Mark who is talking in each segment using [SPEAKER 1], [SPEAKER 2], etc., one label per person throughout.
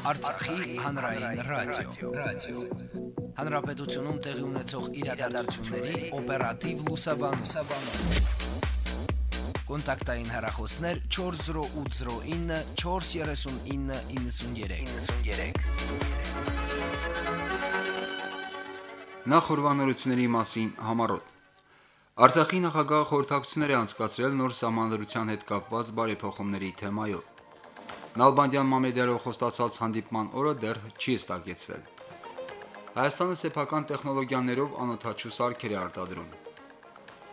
[SPEAKER 1] Արցախի հանրային ռադիո, ռադիո։ Հանրապետությունում տեղի ունեցող իրադարձությունների օպերատիվ լուսաբանում։ Կոնտակտային հեռախոսներ 40809 43993։ 93։
[SPEAKER 2] Նախորbanությունների մասին համառոտ Արցախի նախագահը խորհրդակցություններ է անցկացրել նոր սահմանադրության հետ կապված բարեփոխումների թեմայով։ Նալբանդյան Մամեդյարով խոստացած հանդիպման օրը դեռ չի հստակեցվել։ Հայաստանը սեփական տեխնոլոգիաներով անօթաչու սարքեր է արտադրում։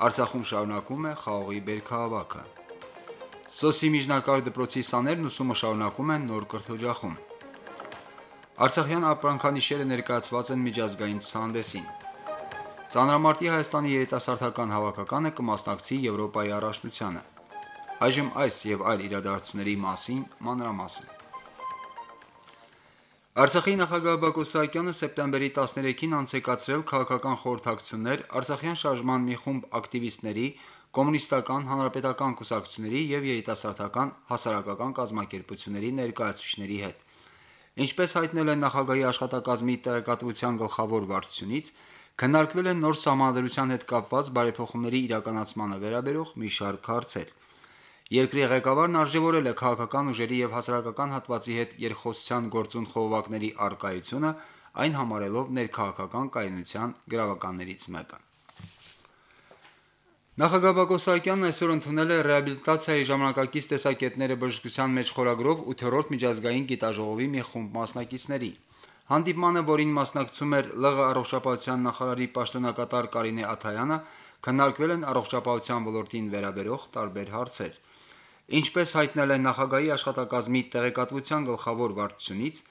[SPEAKER 2] Արցախում շարունակում է խաղողի բերքահավաքը։ Սոսի միջնակարգ դպրոցի սաներն ուսումը շարունակում են նոր կրթօջախում։ Արցախյան ապրանքանիշերը ներկայացված են միջազգային ցուցահանդեսին։ Ծանրամարտի Հայաստանի երիտասարդական հավաքականը կմասնակցի Եվրոպայի առաջնությանը։ Այժմ այս եւ այլ իրադարձությունների մասին մանրամասն։ Արցախի նախագահ Բակո Սահակյանը սեպտեմբերի 13-ին անցեկացրել քաղաքական խորհրդակցություններ Արցախյան շարժման մի խումբ ակտիվիստների, կոմունիստական, հանրապետական կուսակցությունների եւ երիտասարդական հասարակական կազմակերպությունների ներկայացուցիչների հետ։ Ինչպես հայտնել են նախագահի աշխատակազմի տեղեկատվության գլխավոր վարչությունից, քննարկվել են նոր սահմանադրության հետ կապված բարեփոխումների իրականացմանը վերաբերող մի շարք հարցեր։ Երկրի ղեկավարն արժևորել է քաղաքական ուժերի եւ հասարակական հատվածի հետ երկխոսության գործուն խողովակների արկայությունը, այն համարելով ներքաղաքական կայունության գրավականներից մեկը։ Նախագահ Բակո Սահակյանն այսօր ընդունել է ռեաբիլիտացիայի ժամանակակից տեսակետները բժշկության մեջ խորագրով 8-րդ միջազգային գիտաժողովի մի խումբ մասնակիցների։ Հանդիպմանը, որին մասնակցում էր ԼՂ առողջապահության նախարարի պաշտոնակատար Կարինե Աթայանը, քննարկվել են առողջապահության ոլորտին վերաբերող տարբեր հարցեր։ Ինչպես հայտնել են նախագահի աշխատակազմի տեղեկատվության գլխավոր վարչությունից,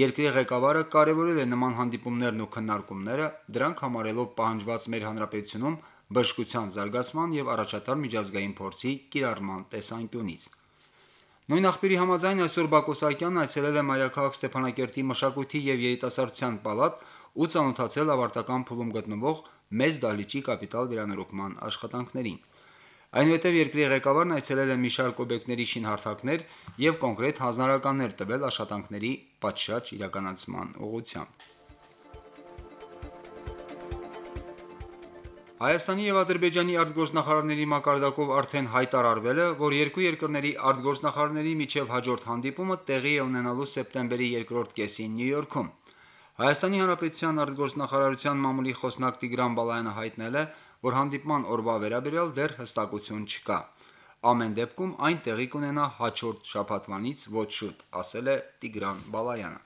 [SPEAKER 2] երկրի ղեկավարը կարևորել է նման հանդիպումներն ու քննարկումները, դրանք համարելով պահանջված մեր հանրապետությունում բժշկության զարգացման եւ առաջատար միջազգային փորձի կիրառման տեսանկյունից։ Նույն աղբյուրի համաձայն այսօր Բակո Սահակյանն այցելել է Մայրաքաղաք Ստեփանակերտի մշակույթի եւ երիտասարդության պալատ ու ցանոթացել ավարտական փուլում գտնվող մեծ դահլիճի կապիտալ վերանորոգման աշխատանքներին։ Այնուհետև երկրի ղեկավարն այցելել է մի շարք օբյեկտների շինհարթակներ եւ կոնկրետ հանձնարարականներ տվել աշխատանքների պատշաճ իրականացման ուղղությամբ։ Հայաստանի եւ Ադրբեջանի արտգործնախարարների մակարդակով արդեն հայտարարվել է, որ երկու երկրների արտգործնախարարների միջև հաջորդ հանդիպումը տեղի է ունենալու սեպտեմբերի 2-րդ կեսին Նյու Յորքում։ Հայաստանի Հանրապետության արտգործնախարարության մամուլի խոսնակ Տիգրան Բալայանը հայտնել է, որ հանդիպման օրվա վերաբերյալ դեռ հստակություն չկա։ Ամեն դեպքում այն տեղի կունենա հաջորդ շաբաթվանից ոչ շուտ, ասել է Տիգրան Բալայանը։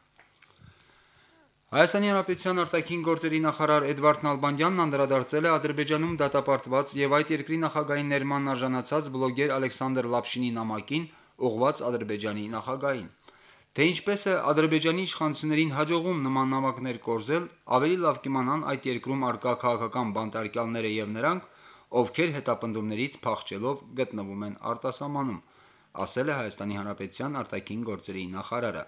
[SPEAKER 2] Հայաստանի Հանրապետության արտաքին գործերի նախարար Էդվարդ Նալբանդյանն անդրադարձել է Ադրբեջանում դատապարտված եւ այդ երկրի նախագահի ներման արժանացած բլոգեր Ալեքսանդր Լապշինի նամակին ուղված Ադրբեջանի նախագահին։ Թե ինչպես է Ադրբեջանի իշխանություններին հաջողում նման նամակներ կորզել, ավելի լավ կիմանան այդ երկրում արկա քաղաքական բանտարկյալները եւ նրանք, ովքեր հետապնդումներից փախչելով գտնվում են արտասահմանում, ասել է Հայաստանի Հանրապետության արտաքին գործերի նախարարը։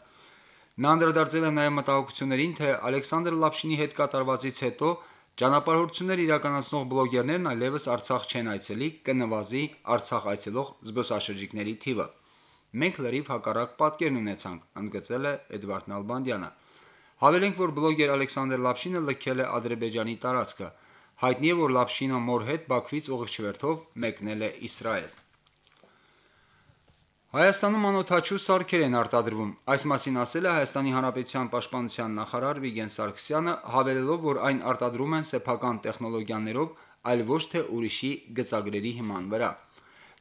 [SPEAKER 2] Նա անդրադարձել է նաև մտահոգություններին, թե Ալեքսանդր Լապշինի հետ կատարվածից հետո ճանապարհորդություններ իրականացնող բլոգերներն այլևս Արցախ չեն այցելի, կնվազի Արցախ այցելող զբոսաշրջիկների թիվը։ Մենք լրիվ հակառակ պատկերն ունեցանք, ընդգծել է Էդվարդ Նալբանդյանը։ Հավելենք, որ բլոգեր Ալեքսանդր Լապշինը լքել է Ադրբեջանի տարածքը։ Հայտնի է, որ Լապշինը մոր հետ Բաքվից ուղիղ չվերթով մեկնել է Իսրայել։ Հայաստանում անօթաչու սարքեր են արտադրվում։ Այս մասին ասել է Հայաստանի Հանրապետության պաշտպանության նախարար Վիգեն Սարգսյանը, հավելելով, որ այն արտադրում են սեփական տեխնոլոգիաներով, այլ ոչ թե ուրիշի գծագրերի հիման վրա։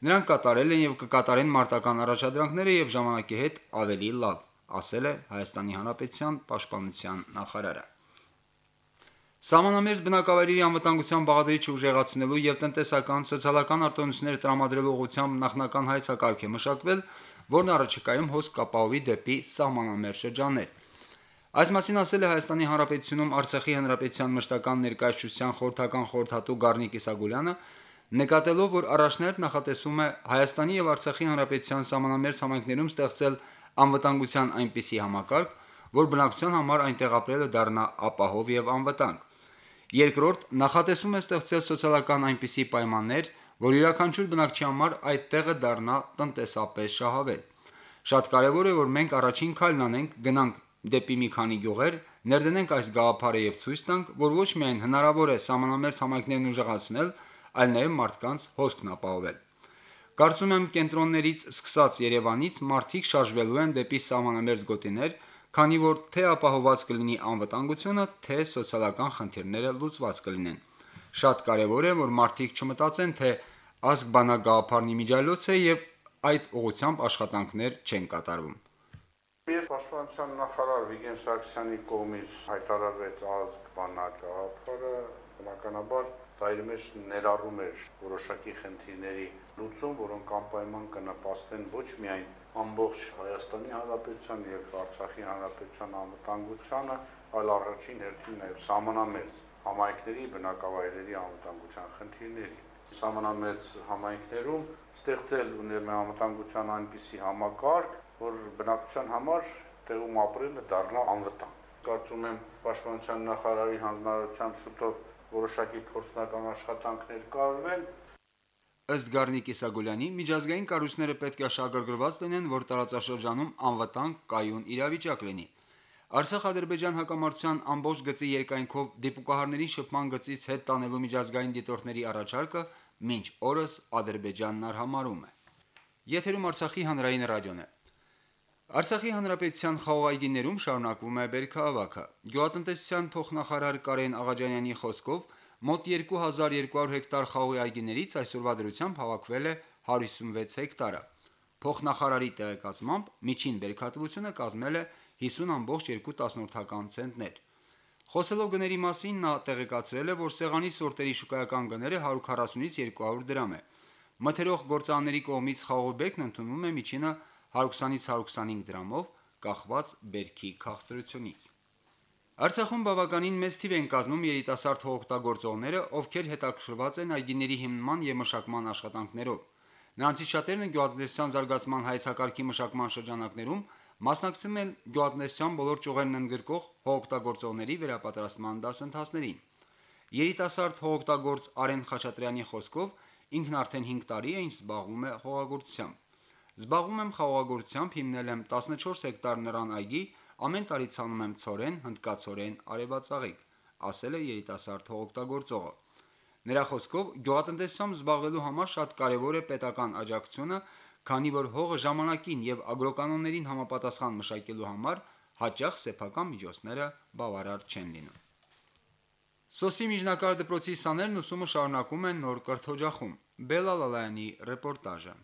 [SPEAKER 2] Նրանք կատարել են եւ կկատարեն մարտական առաջադրանքները եւ ժամանակի հետ ավելի լավ, ասել է Հայաստանի Հանրապետության պաշտպանության նախարարը։ Սահմանամերձ բնակավայրերի անվտանգության բաղադրիչ ուժեղացնելու եւ տնտեսական, սոցիալական արտոնությունները տրամադրելու ուղղությամբ նախնական հայցակարգ է մշակվել, որն առաջիկայում հոսք կապահովի դեպի սահմանամերձ շրջաններ։ Այս մասին ասել է Հայաստանի Հանրապետությունում Արցախի Հանրապետության մշտական ներկայացության խորհրդական խորհրդատու Գառնիկ Իսագուլյանը, նկատելով, որ առաջներդ նախատեսում է Հայաստանի եւ Արցախի Հանրապետության սահմանամերձ համայնքներում ստեղծել անվտանգության այնպիսի համակարգ, որ բնակչության համար այնտեղ ապրելը դառնա ապահով եւ անվտանգ։ Երկրորդ, նախատեսվում է ստեղծել սոցիալական այնպիսի պայմաններ, որ յուրաքանչյուր բնակչի համար այդ տեղը դառնա տնտեսապես շահավետ։ Շատ կարևոր է, որ մենք առաջին քայլն անենք, գնանք դեպի մի քանի գյուղեր, ներդնենք այս գաղափարը եւ ցույց տանք, որ ոչ միայն հնարավոր է սահմանամերձ համայնքներն ուժեղացնել, այլ նաեւ մարդկանց հոսքն ապահովել։ Կարծում եմ կենտրոններից սկսած Երևանից մարդիկ շարժվելու են դեպի սահմանամերձ գոտիներ, քանի որ թե ապահոված կլինի անվտանգությունը, թե սոցիալական խնդիրները լուծված կլինեն։ Շատ կարևոր է, որ մարդիկ չմտածեն, թե ազգ բանագաղափարն իմիջիայլոց է եւ այդ ուղությամբ աշխատանքներ չեն կատարվում։
[SPEAKER 3] Երբ Պաշտպանության նախարար Վիգեն Սարգսյանի կողմից հայտարարվեց ազգ բանակահապարը, բնականաբար դա իր մեջ ներառում էր որոշակի խնդիրների լուծում, որոնք անպայման կնպաստեն ոչ միայն ամբողջ Հայաստանի Հանրապետության եւ Արցախի Հանրապետության անվտանգությանը, այլ առաջին հերթին նաեւ սահմանամերձ համայնքների բնակավայրերի անվտանգության խնդիրների սահմանամերձ համայնքներում ստեղծել ուներ անվտանգության այնպիսի համակարգ, որ բնակության համար տեղում ապրելը դառնա անվտանգ։ Կարծում եմ Պաշտպանության նախարարի հանձնարարությամբ շուտով որոշակի փորձնական աշխատանքներ կարվեն
[SPEAKER 2] Ըստ Գառնիկ Իսագուլյանի, միջազգային կառույցները պետք է շահագրգռված լինեն, որ տարածաշրջանում անվտանգ կայուն իրավիճակ լինի։ Արցախ-Ադրբեջան հակամարտության ամբողջ գծի երկայնքով դիպուկահարների շփման գծից հետ տանելու միջազգային դիտորդների առաջարկը մինչ օրս Ադրբեջանն արհամարում է։ Եթերում Արցախի հանրային ռադիոն է։ Արցախի հանրապետության խաղողայգիներում շարունակվում է բերքահավաքը։ Գյուղատնտեսության փոխնախարար Կարեն Աղաջանյանի խոսքով մոտ 2200 հեկտար խաղողի այգիներից այսօրվա դրությամբ հավաքվել է 156 հեկտարը։ Փոխնախարարի տեղեկացմամբ միջին բերքատվությունը կազմել է 50.2 ցենտներ։ Խոսելով գների մասին նա տեղեկացրել է, որ սեղանի սորտերի շուկայական գները 140-ից 200 դրամ է։ Մթերող գործարանների կողմից խաղողի բերքն ընդունվում է միջինը 120-ից 125 դրամով, կախված բերքի քաղցրությունից։ Արցախում բավականին մեծ թիվ են կազմում երիտասարդ հողօգտագործողները, ովքեր հետաքրքրված են այգիների հիմնման եւ մշակման աշխատանքներով։ Նրանցից շատերն գյուղատնտեսության զարգացման հայեցակարգի մշակման շրջանակներում մասնակցում են գյուղատնտեսության բոլոր ճյուղերն ընդգրկող հողօգտագործողների վերապատրաստման դասընթացներին։ Երիտասարդ հողօգտագործ Արեն Խաչատրյանի խոսքով ինքն արդեն 5 տարի է ինչ զբաղվում է հողագործությամբ։ Զբաղվում եմ խաղողագործությամբ, հիմնել եմ 14 հեկտար նռան այգի, ամեն տարի ցանում եմ ծորեն, հնդկացորեն, արևածաղիկ, ասել է երիտասարդ հողօգտագործողը։ Նրա խոսքով գյուղատնտեսությամբ զբաղվելու համար շատ կարևոր է պետական աջակցությունը, քանի որ հողը ժամանակին եւ ագրոկանոններին համապատասխան մշակելու համար հաճախ սեփական միջոցները բավարար չեն լինում։ Սոսի միջնակարգ դպրոցի սաներն ուսումը շարունակում են նոր կրթօջախում։ Բելալալայանի ռեպորտաժը։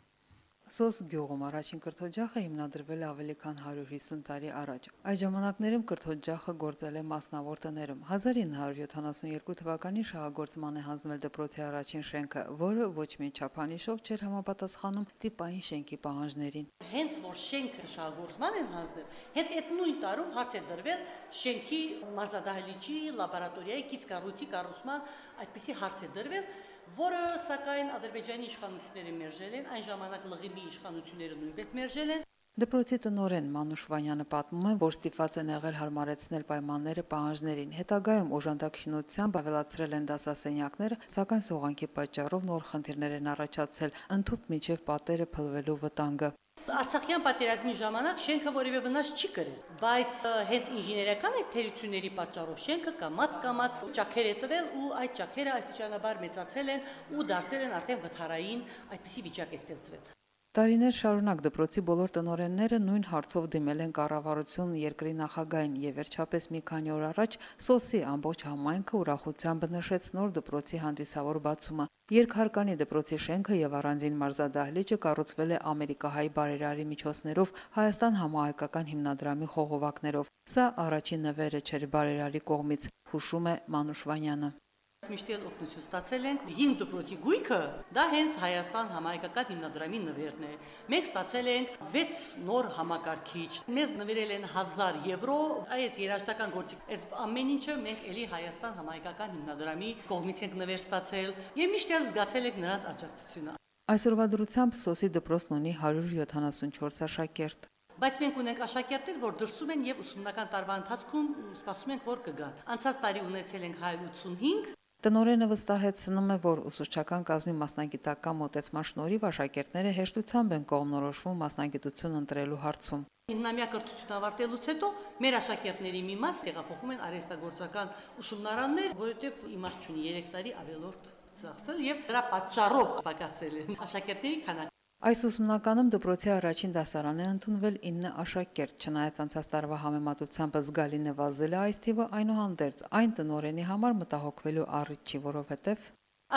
[SPEAKER 4] Սոս գյուղում առաջին կրթօջախը հիմնադրվել է ավելի քան 150 տարի առաջ։ Այդ ժամանակներում կրթօջախը գործել է մասնավոր տներում։ 1972 թվականին շահագործման է հանձնվել դպրոցի առաջին շենքը, որը ոչ մի չափանիշով չէր համապատասխանում տիպային շենքի պահանջներին։
[SPEAKER 5] Հենց որ շենքը շահագործման են հանձնել, հենց այդ նույն տարում հարց է դրվել շենքի մարզադահլիճի, լաբորատորիայի կից կառույցի կառուցման այդպիսի հարց է դրվել որը սակայն Ադրբեջանի իշխանությունները մերժել են, այն ժամանակ լղիմի իշխանությունները նույնպես մերժել են։
[SPEAKER 4] Դպրոցի տնորեն Մանուշ Վանյանը պատմում է, որ ստիպված են եղել հարմարեցնել պայմանները պահանջներին։ Հետագայում օժանդակ շինությամբ ավելացրել են դասասենյակները, սակայն սողանքի պատճառով նոր խնդիրներ են առաջացել, ընդཐུպ միջև պատերը փլվելու վտանգը։
[SPEAKER 5] Արցախյան պատերազմի ժամանակ շենքը որևէ վնաս չի կրել, բայց հենց ինժեներական այդ թերությունների պատճառով շենքը կամած կամած ճաքեր է տվել ու այդ ճաքերը աստիճանաբար մեծացել են ու դարձել են արդեն վթարային այդպիսի վիճակ է ստեղծվել։
[SPEAKER 4] Տարիներ շարունակ դպրոցի բոլոր տնօրենները նույն հարցով դիմել են կառավարություն երկրի նախագահին եւ վերջապես մի քանի օր առաջ Սոսի ամբողջ համայնքը ուրախությամբ նշեց նոր դպրոցի հանդիսավոր բացումը։ Երկհարկանի դպրոցի շենքը եւ առանձին մարզադահլիճը կառուցվել է ամերիկահայ բարերարի միջոցներով Հայաստան համահայկական հիմնադրամի խողովակներով։ Սա առաջին նվերը չէր բարերարի կողմից, հուշում է Մանուշվանյանը
[SPEAKER 5] միշտ էլ օգնություն ստացել ենք։ Հին դպրոցի գույքը դա հենց Հայաստան համայնքական հիմնադրամի նվերն է։ Մենք ստացել ենք 6 նոր համակարգիչ։ Մեզ նվիրել են 1000 եվրո, այս երաշտական գործիք։ Այս ամեն ինչը մենք էլի Հայաստան համայնքական հիմնադրամի կողմից ենք նվեր ստացել եւ միշտ էլ զգացել ենք նրանց աջակցությունը։
[SPEAKER 4] Այսօրվա դրությամբ Սոսի դպրոցն ունի 174 աշակերտ
[SPEAKER 5] բայց մենք ունենք աշակերտներ, որ դրսում են եւ ուսումնական տարվա ընթացքում սպասում ենք, որ կգան։ Անցած տարի ունեցել ենք 185,
[SPEAKER 4] Տնորենը վստահեցնում է, որ ուսուցչական կազմի մասնագիտական մոտեցման շնորհիվ աշակերտները հեշտությամբ են կողմնորոշվում մասնագիտություն ընտրելու հարցում։
[SPEAKER 5] 9-ամյա կրթություն ավարտելուց հետո մեր աշակերտների մի մաս տեղափոխում են արհեստագործական ուսումնարաններ, որովհետև իմաստ չունի 3 տարի ավելորդ ծախսել եւ դրա պատճառով պակասել են աշակերտների քանակը։
[SPEAKER 4] Այս ուսումնականում դպրոցի առաջին դասարան է ընդունվել 9 աշակերտ, չնայած անցած տարվա համեմատությամբ զգալի նվազել է այս թիվը, այնուհանդերձ այն տնորենի համար մտահոգվելու առիթ չի, որովհետև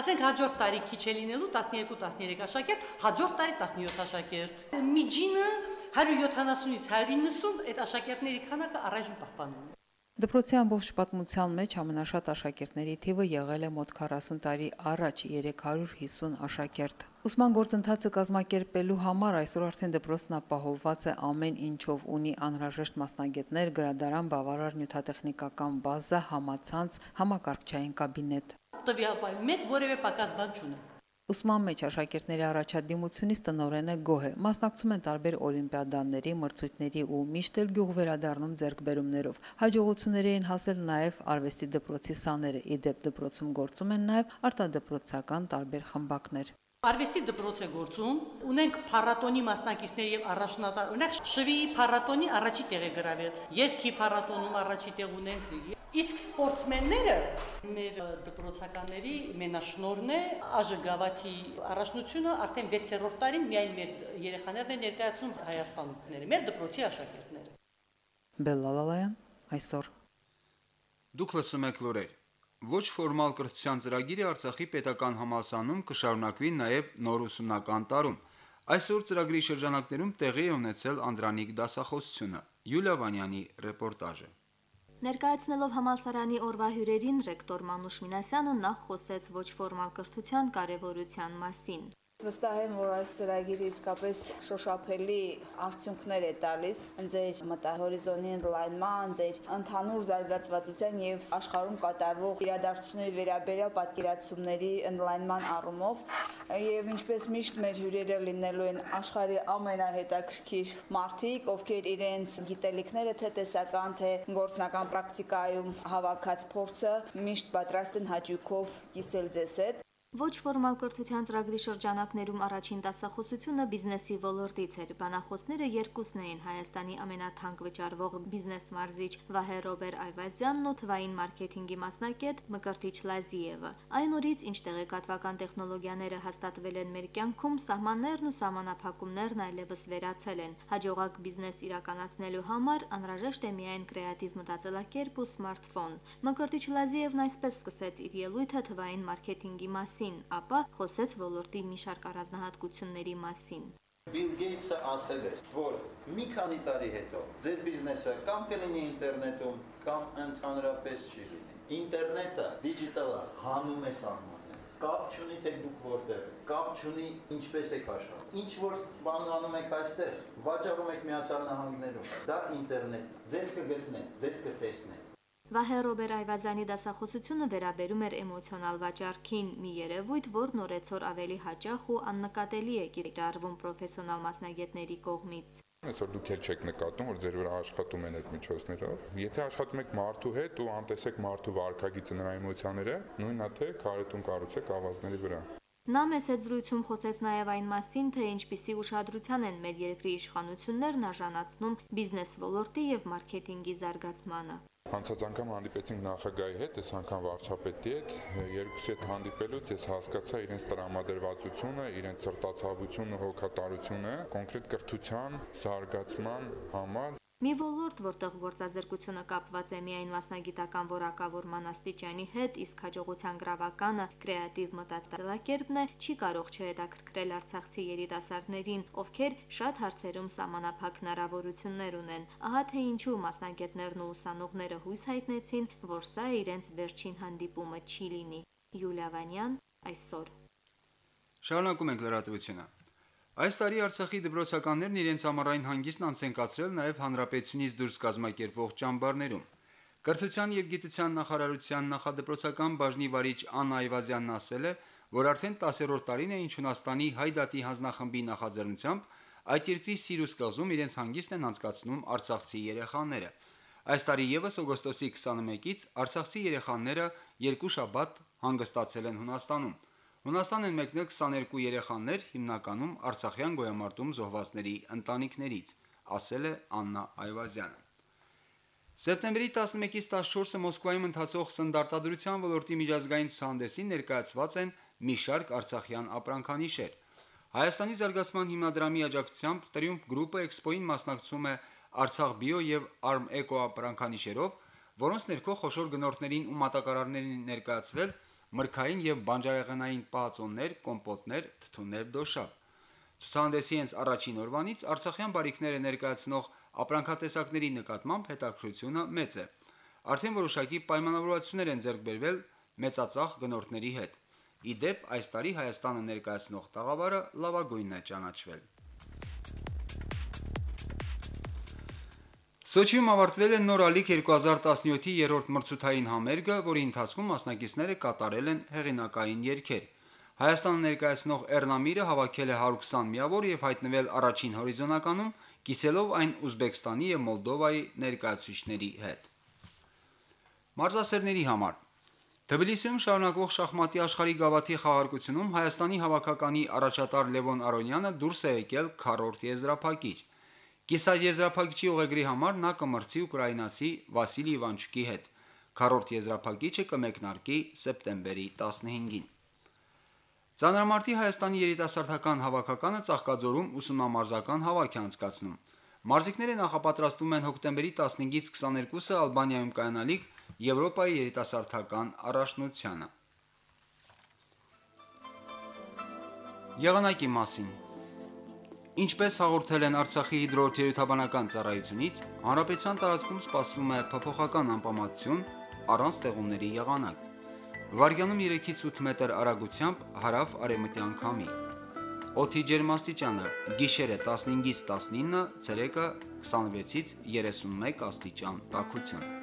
[SPEAKER 5] Ասենք հաջորդ տարի քիչ է լինելու 12-13 աշակերտ, հաջորդ տարի 17 աշակերտ։ Միջինը 170-ից 190 այդ աշակերտների քանակը առայժմ պահպանում է։
[SPEAKER 4] Դպրոցի ամբողջ պատմության մեջ ամենաշատ աշակերտների թիվը եղել է մոտ 40 տարի առաջ 350 աշակերտ։ Ուսման գործընթացը կազմակերպելու համար այսօր արդեն դպրոցն ապահովված է ամեն ինչով ունի անհրաժեշտ մասնագետներ, գրադարան, բավարար նյութատեխնիկական բազա, համացանց, համակարգչային կաբինետ։
[SPEAKER 5] Տվյալ բան մեկ որևէ պակաս բան չունենք։
[SPEAKER 4] Ուսման մեջ աշակերտների առաջադիմությունից տնորենը գոհ է։ Մասնակցում են տարբեր օլիմպիադաների, մրցույթների ու միշտ էլ գյուղ վերադառնում ձեռքբերումներով։ Հաջողությունների են հասել նաև արվեստի դպրոցի սաները։ Իդեպ դպրոցում գործում են նաև արտադպրոցական տարբեր խմբակներ։
[SPEAKER 5] Արվեստի դպրոց է գործում, ունենք փառատոնի մասնակիցներ եւ առաջնատար, օրինակ շվի փառատոնի առաջի տեղ է գրավել, երկի փառատոնում առաջի տեղ ունենք, իսկ սպորտսմենները մեր դպրոցականների մենաշնորհն է, ԱԺ գավաթի առաջնությունը արդեն 6-րդ տարին միայն մեր երեխաներն են ներկայացնում Հայաստանները, մեր դպրոցի աշակերտները։
[SPEAKER 4] Բելլալալայան այսօր
[SPEAKER 2] Դուք լսում եք լուրեր։ Ոչ ֆորմալ կրթության ծրագիրը Արցախի պետական համալսանում կշարունակվի նաև նոր ուսումնական տարում։ Այսօր ծրագրի շրջանակներում տեղի է ունեցել Անդրանիկ դասախոսությունը։ Յուլիա Վանյանի ռեպորտաժը։
[SPEAKER 6] Ներկայացնելով համալսարանի օրվա հյուրերին ռեկտոր Մանուշ Մինասյանը նախ խոսեց ոչ ֆորմալ կրթության կարևորության մասին։
[SPEAKER 7] Վստահ եմ, որ այս ծրագիրը իսկապես շոշափելի արդյունքներ է տալիս ձեր մտահորիզոնի ընդլայնման, ձեր ընդհանուր զարգացվածության եւ աշխարհում կատարվող իրադարձությունների վերաբերյալ պատկերացումների ընդլայնման առումով եւ ինչպես միշտ մեր հյուրերը լինելու են աշխարհի ամենահետաքրքիր մարդիկ, ովքեր իրենց գիտելիքները թե տեսական, թե գործնական պրակտիկայում հավաքած փորձը միշտ պատրաստ են հաճույքով կիսել ձեզ հետ
[SPEAKER 6] Ոչ ֆորմալ կրթության ծրագրի շրջանակներում առաջին դասախոսությունը բիզնեսի ոլորտից էր։ Բանախոսները երկուսն էին Հայաստանի ամենաթանկ վճարվող բիզնես մարզիչ Վահե Ռոբեր Այվազյանն ու թվային մարքեթինգի մասնակետ Մկրտիչ Լազիևը։ Այն օրից, ինչ տեղեկատվական տեխնոլոգիաները հաստատվել են մեր կյանքում, սահմաններն ու սահմանափակումներն այլևս վերացել են։ Հաջողակ բիզնես իրականացնելու համար անհրաժեշտ է միայն կրեատիվ մտածելակերպ ու սմարթֆոն։ Մկրտիչ Լազիևն այսպես սկսեց իր ելույթը թվային մարքեթինգի մասին մասին, ապա խոսեց ոլորտի մի շարք առանձնահատկությունների մասին։
[SPEAKER 8] Բիլ Գեյթսը ասել էր, որ մի քանի տարի հետո ձեր բիզնեսը կամ կլինի ինտերնետում, կամ ընդհանրապես չի լինի։ Ինտերնետը, դիջիտալը հանում է սահմաններ։ Կապ չունի թե դուք որտեղ, կապ չունի ինչպես եք աշխատում։ Ինչ որ բան անում եք այստեղ, վաճառում եք Միացյալ Նահանգներում, դա ինտերնետ։ Ձեզ կգտնեն, ձեզ կտեսնեն։
[SPEAKER 6] Վահե Ռոբեր Այվազյանի դասախոսությունը վերաբերում էր էմոցիոնալ վաճառքին՝ մի երևույթ, որն օրեցօր ավելի հաճախ ու աննկատելի է կիրառվում պրոֆեսիոնալ մասնագետների կողմից։
[SPEAKER 9] Այսօր դուք էլ չեք նկատում, որ ձեր վրա աշխատում են այդ միջոցներով։ Եթե աշխատում եք մարդու հետ ու անտեսեք մարդու վարքագիծը նրա էմոցիաները, նույնն է թե քարետուն կառուցեք ավազների վրա։
[SPEAKER 6] Նա մեծ զրույցում խոսեց նաև այն մասին, թե ինչպիսի ուշադրության են մեր երկրի իշխանություններն արժանացնում բիզնես ոլորտի եւ մարքեթինգի զարգացմանը։
[SPEAKER 9] Անցած անգամ հանդիպեցինք նախագահի հետ, այս անգամ վարչապետի հետ։ Երկուսի հետ հանդիպելուց ես հասկացա իրենց տրամադրվածությունը, իրենց սրտացավությունը, հոգատարությունը կոնկրետ կրթության զարգացման համար
[SPEAKER 6] Մի ոլորտ, որտեղ գործազրկությունը կապված է միայն մասնագիտական որակավորման աստիճանի հետ, իսկ հաջողության գրավականը կրեատիվ մտածելակերպն է, չի կարող չհետաքրքրել արցախցի երիտասարդներին, ովքեր շատ հարցերում սահմանափակ հնարավորություններ ունեն։ Ահա թե ինչու մասնագետներն ու ուսանողները հույս հայտնեցին, որ սա իրենց վերջին հանդիպումը չի լինի։ Յուլիա Վանյան այսօր
[SPEAKER 2] Շարունակում ենք լրատվությունը։ Այս տարի Արցախի դպրոցականներն իրենց ամառային հանգիստն անց են կացրել նաև հանրապետությունից դուրս կազմակերպվող ճամբարներում։ Կրթության եւ գիտության նախարարության նախադպրոցական բաժնի վարիչ Աննա Այվազյանն ասել է, որ արդեն 10-րդ տարին է ինչ Հունաստանի Հայդատի հանձնախմբի նախաձեռնությամբ այդ երկրի Սիրուս կղզում իրենց հանգիստն են անցկացնում արցախցի երեխաները։ Այս տարի եւս օգոստոսի 21-ից արցախցի երեխաները երկու շաբաթ հանգստացել են Հունաստանում։ Հունաստան են մեկնել 22 երեխաներ, հիմնականում Արցախյան գոյամարտում զոհվածների ընտանիքներից։ ասել է Աննա Այվազյանը։ Սեպտեմբերի 11-ից 14-ը Մոսկվայում ընթացող սննդարտադրության ոլորտի միջազգային ցուցահանդեսին ներկայացված են մի շարք Արցախյան ապրանքանիշեր։ Հայաստանի զարգացման հիմնադրամի աջակցությամբ Տրիումֆ գրուպը էքսպոին մասնակցում է Արցախ բիո եւ Arm Eco ապրանքանիշերով, որոնց ներքո խոշոր գնորդներին ու մատակարարներին ներկայացվել մրգային եւ բանջարեղենային պահածոններ, կոմպոտներ, թթուներ, դոշաբ։ Ցուցահանդեսի հենց առաջին օրվանից Արցախյան բարիկները ներկայացնող ապրանքատեսակների նկատմամբ հետաքրությունը մեծ է։ Արդեն որոշակի պայմանավորվածություններ են ձեռք բերվել մեծածախ գնորդների հետ։ Ի դեպ, այս տարի Հայաստանը ներկայացնող տաղավարը լավագույնն է ճանաչվել։ Սոչիում ավարտվել է նոր ալիք 2017-ի երրորդ մրցութային համերգը, որի ընթացքում մասնակիցները կատարել են հեղինակային երգեր։ Հայաստանը ներկայացնող Էրնամիրը հավաքել է 120 միավոր եւ հայտնվել առաջին հորիզոնականում, կիսելով այն Ուզբեկստանի եւ Մոլդովայի ներկայացուցիչների հետ։ Մարզասերների համար. Թբիլիսիում շարունակվող շախմատի աշխարհի գավաթի խաղարկությունում Հայաստանի հավաքականի առաջատար Լևոն Արոնյանը դուրս է եկել քառորդ եզրափակիչ։ Կիսաեզրափակիչի ուղեգրի համար նա կմրցի ուկրաինացի Վասիլի Իվանչուկի հետ։ Քառորդ եզրափակիչը կմեկնարկի սեպտեմբերի 15-ին։ Ծանրամարտի Հայաստանի երիտասարդական հավաքականը Ծաղկաձորում ուսումնամարզական հավաք է անցկացնում։ Մարզիկները նախապատրաստվում են հոկտեմբերի 15-ից 22-ը Ալբանիայում կայանալիք Եվրոպայի երիտասարդական առաջնությանը։ Եղանակի մասին Ինչպես հաղորդել են Արցախի հիդրոթերապևտաբանական ծառայությունից, հանրապետության տարածքում սպասվում է փոփոխական անպամատություն առանց տեղումների եղանակ։ Վարկյանում 3-ից 8 մետր արագությամբ հարավ արևմտյան քամի։ Օդի ջերմաստիճանը՝ գիշերը 15-ից 19, ցերեկը 26-ից 31 աստիճան տաքություն։